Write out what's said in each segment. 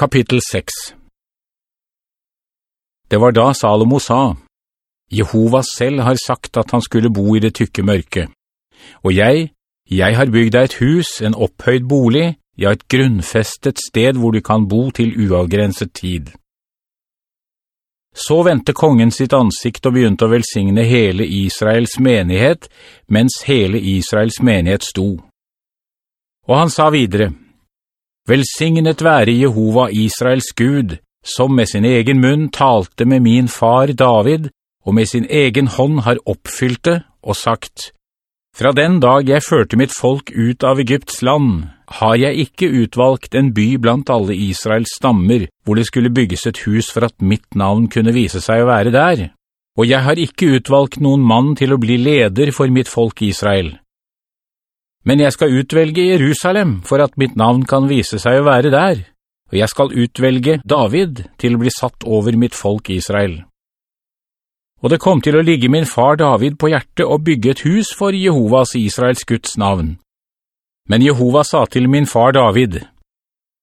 Kapittel 6 Det var da Salomo sa, Jehova selv har sagt at han skulle bo i det tykke mørke. Og jeg, jeg har bygd deg et hus, en opphøyd bolig, ja, et grunnfestet sted hvor du kan bo til uavgrenset tid. Så ventet kongen sitt ansikt og begynte å velsigne hele Israels menighet, mens hele Israels menighet sto. Og han sa videre, Velsignet være Jehova Israels Gud, som med sin egen munn talte med min far David, og med sin egen hånd har oppfylt det og sagt, «Fra den dag jeg førte mitt folk ut av Egypts land, har jeg ikke utvalgt en by blant alle Israels stammer, hvor det skulle bygges et hus for at mitt navn kunne vise seg å være der. Og jeg har ikke utvalgt noen mann til å bli leder for mitt folk Israel.» Men jeg skal utvelge Jerusalem for at mitt navn kan vise seg å være der, og jeg skal utvelge David til å bli satt over mitt folk Israel. Og det kom til å ligge min far David på hjertet og bygge et hus for Jehovas Israels Guds navn. Men Jehova sa til min far David,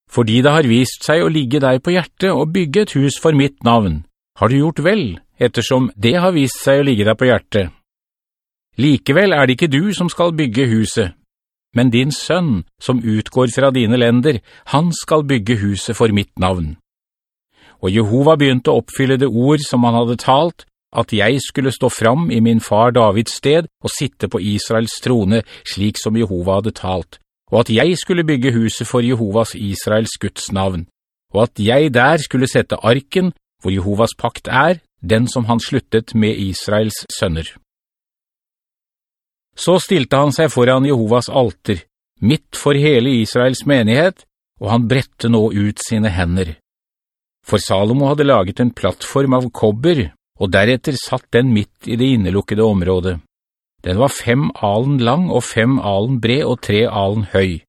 «Fordi det har vist seg å ligge deg på hjertet og bygge et hus for mitt navn, har du gjort vel, ettersom det har vist seg å ligge deg på hjertet. Likevel er det ikke du som skal bygge huset, men din sønn, som utgår fra dine lender, han skal bygge huset for mitt navn. Og Jehova begynte å oppfylle det ord som han hadde talt, at jeg skulle stå fram i min far Davids sted og sitte på Israels trone, slik som Jehova hadde talt, og at jeg skulle bygge huset for Jehovas Israels Guds navn, og at jeg der skulle sette arken, hvor Jehovas pakt er, den som han sluttet med Israels sønner. Så stilte han seg foran Jehovas alter, midt for hele Israels menighet, og han brette nå ut sine hender. For Salomo hadde laget en plattform av kobber, og deretter satt den midt i det innelukkede området. Den var fem alen lang og fem alen bred og tre alen høy,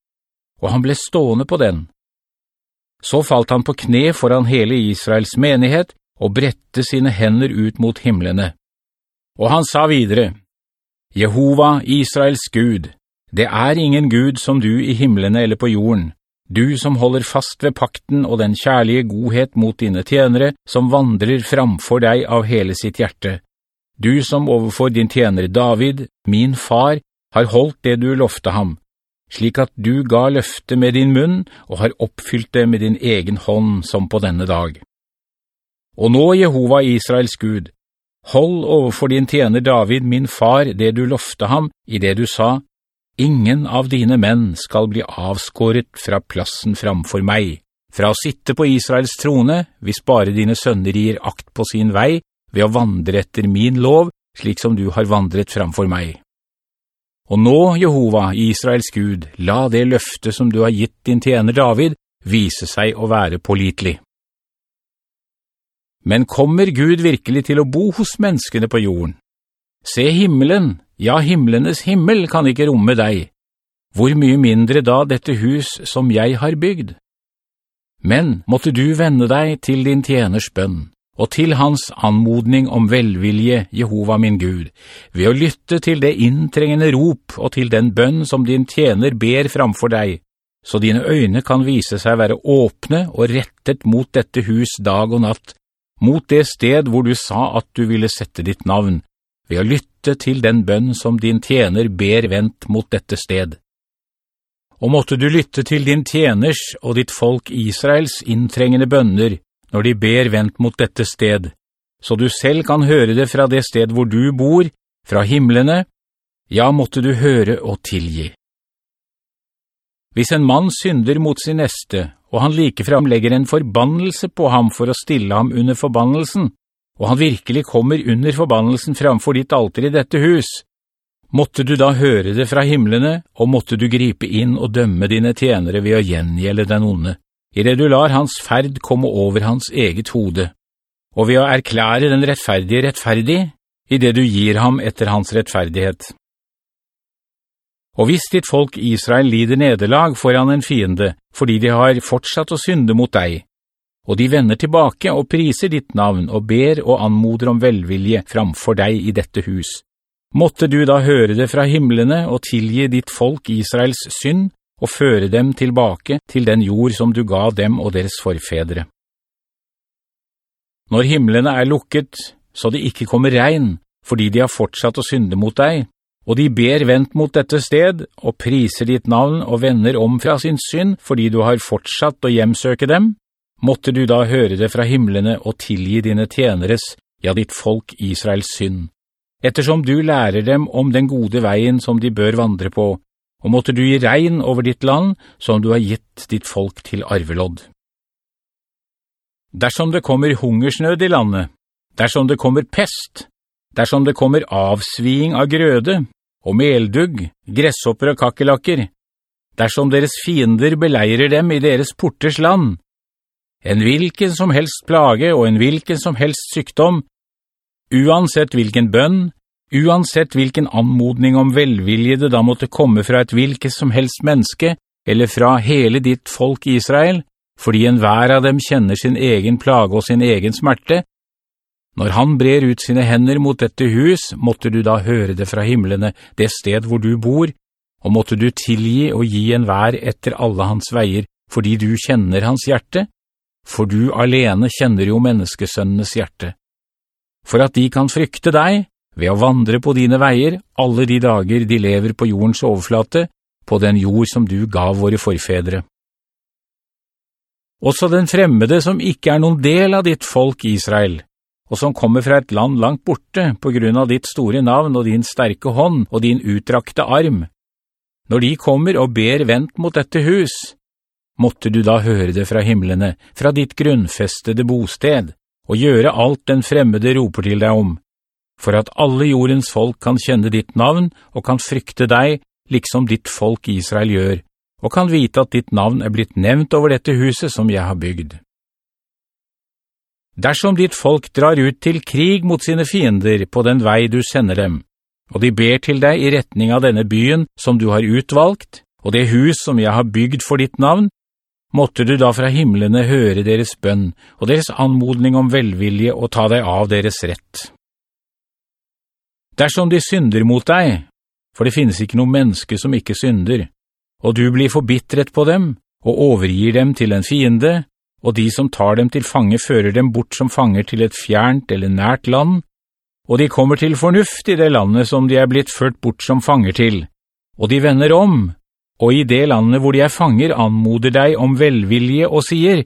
og han ble stående på den. Så falt han på kne foran hele Israels menighet og brette sine hender ut mot himmelene. Og han sa videre, Jehova, Israels Gud, det er ingen Gud som du i himmelene eller på jorden, du som holder fast ved pakten og den kjærlige godhet mot dine tjenere, som vandrer framfor deg av hele sitt hjerte. Du som overfor din tjener David, min far, har holdt det du lovte ham, slik at du ga løfte med din munn og har oppfylt det med din egen hånd som på denne dag. Og nå, Jehova Israels Gud, Hold overfor din tjener David, min far, det du lofte ham, i det du sa, «Ingen av dine menn skal bli avskåret fra plassen framfor meg, fra å sitte på Israels trone, hvis bare dine sønner gir akt på sin vei, ved å vandre etter min lov, slik som du har vandret framfor meg. Og nå, Jehova, Israels Gud, la det løfte som du har gitt din tjener David, vise seg å være pålitelig. Men kommer Gud virkelig til å bo hos menneskene på jorden? Se himmelen, ja himmelenes himmel kan ikke romme deg. Hvor mye mindre da dette hus som jeg har bygd? Men måtte du vende deg til din tjeners bønn, og til hans anmodning om velvilje, Jehova min Gud, ved å lytte til det inntrengende rop og til den bønn som din tjener ber framfor deg, så dine øyne kan vise seg være åpne og rettet mot dette hus dag og natt, mot det sted hvor du sa at du ville sette ditt navn, ved å lytte til den bønn som din tjener ber vent mot dette sted. Og måtte du lytte til din tjeners og ditt folk Israels inntrengende bønner når de ber vent mot dette sted, så du selv kan høre det fra det sted hvor du bor, fra himmelene, ja, måtte du høre og tilgi. Hvis en mann synder mot sin neste, og han likefram legger en forbannelse på ham for å stille ham under forbannelsen, og han virkelig kommer under forbannelsen framfor ditt alter i dette hus, måtte du da høre det fra himmelene, og måtte du gripe inn og dømme dine tjenere ved å gjengjelde den onde, i det du lar hans ferd komme over hans eget hode, og ved å erklære den rettferdige rettferdig, i det du gir ham etter hans rettferdighet. Og hvis ditt folk Israel lider nederlag foran en fiende, fordi de har fortsatt å synde mot deg, og de vender tilbake og priser ditt navn og ber og anmoder om velvilje framfor deg i dette hus, måtte du da høre det fra himmelene og tilgi ditt folk Israels synd, og føre dem tilbake til den jord som du ga dem og deres forfedre. Når himmelene er lukket, så det ikke kommer regn, fordi de har fortsatt å synde mot deg, og de ber vent mot dette sted, og priser ditt navn og vender om fra sin synd, fordi du har fortsatt å hjemsøke dem, måtte du da høre det fra himmelene og tilgi dine tjeneres, ja ditt folk Israels synd, ettersom du lærer dem om den gode veien som de bør vandre på, og måtte du gi regn over ditt land, som du har gitt ditt folk til arvelodd. Dersom det kommer hungersnød i landet, dersom det kommer pest, dersom det kommer avsving av grøde, og meldugg, gresshopper og kakkelakker, dersom deres fiender beleirer dem i deres porters land, en hvilken som helst plage og en hvilken som helst sykdom, uansett hvilken bønn, uansett hvilken anmodning om velvilje det da måtte komme fra et hvilket som helst menneske, eller fra hele ditt folk Israel, fordi en hver av dem kjenner sin egen plage og sin egen smerte. Når han brer ut sine hender mot dette hus, måtte du da høre det fra himmelene, det sted hvor du bor, og måtte du tilgi og gi en vær etter alle hans veier, fordi du kjenner hans hjerte, for du alene kjenner jo menneskesønnenes hjerte. For at de kan frykte deg, ved å vandre på dine veier, alle de dager de lever på jordens overflate, på den jord som du gav våre forfedre. Også den fremmede som ikke er noen del av ditt folk Israel, og som kommer fra et land langt borte på grunn av ditt store navn og din sterke hånd og din utrakte arm. Når de kommer og ber vent mot dette hus, måtte du da høre det fra himmelene, fra ditt grunnfestede bosted, og gjøre alt den fremmede roper til deg om, for at alle jordens folk kan kjenne ditt navn og kan frykte deg, liksom ditt folk Israel gjør, og kan vite at ditt navn er blitt nevnt over dette huset som jeg har bygd. Dersom ditt folk drar ut til krig mot sine fiender på den vei du sender dem, og de ber til deg i retning av denne byen som du har utvalgt, og det hus som jeg har bygd for ditt navn, måtte du da fra himmelene høre deres bønn og deres anmodning om velvilje og ta deg av deres rett. Dersom de synder mot deg, for det finnes ikke noen menneske som ikke synder, og du blir forbittret på dem, og overgir dem til en fiende, og de som tar dem til fange fører dem bort som fanger til et fjernt eller nært land, og de kommer til fornuft i det landet som de er blitt ført bort som fanger til, og de vender om, og i det landet hvor de er fanger anmoder deg om velvilje og sier,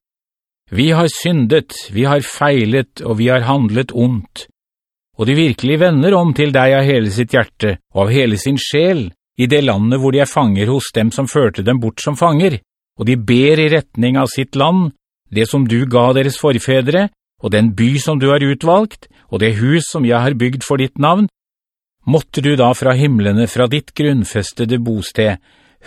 «Vi har syndet, vi har feilet, og vi har handlet ondt.» Og de virkelig vender om til deg av hele sitt hjerte og av hele sin sjel, i det landet hvor de er fanger hos dem som førte dem bort som fanger, og de ber i retning av sitt land, det som du ga deres forfedre, og den by som du har utvalgt, og det hus som jeg har bygd for ditt navn, måtte du da fra himmelene, fra ditt grunnfestede bosted,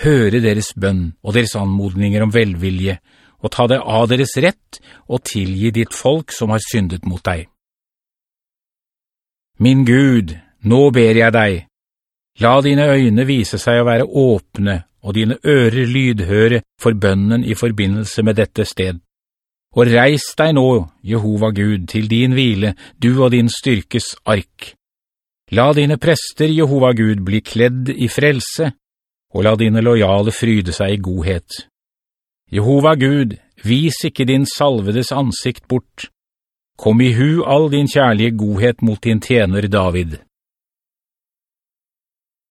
høre deres bønn og deres anmodninger om velvilje, og ta det av deres rett, og tilgi ditt folk som har syndet mot deg. Min Gud, nå ber jeg deg, La dine øyne vise seg å være åpne, og dine ører lydhøre for bønnen i forbindelse med dette sted. Og reis deg nå, Jehova Gud, til din hvile, du og din styrkes ark. La dine prester, Jehova Gud, bli kledd i frelse, og la dine lojale fryde seg i godhet. Jehova Gud, vis ikke din salvedes ansikt bort. Kom i hu all din kjærlige godhet mot din tjener David.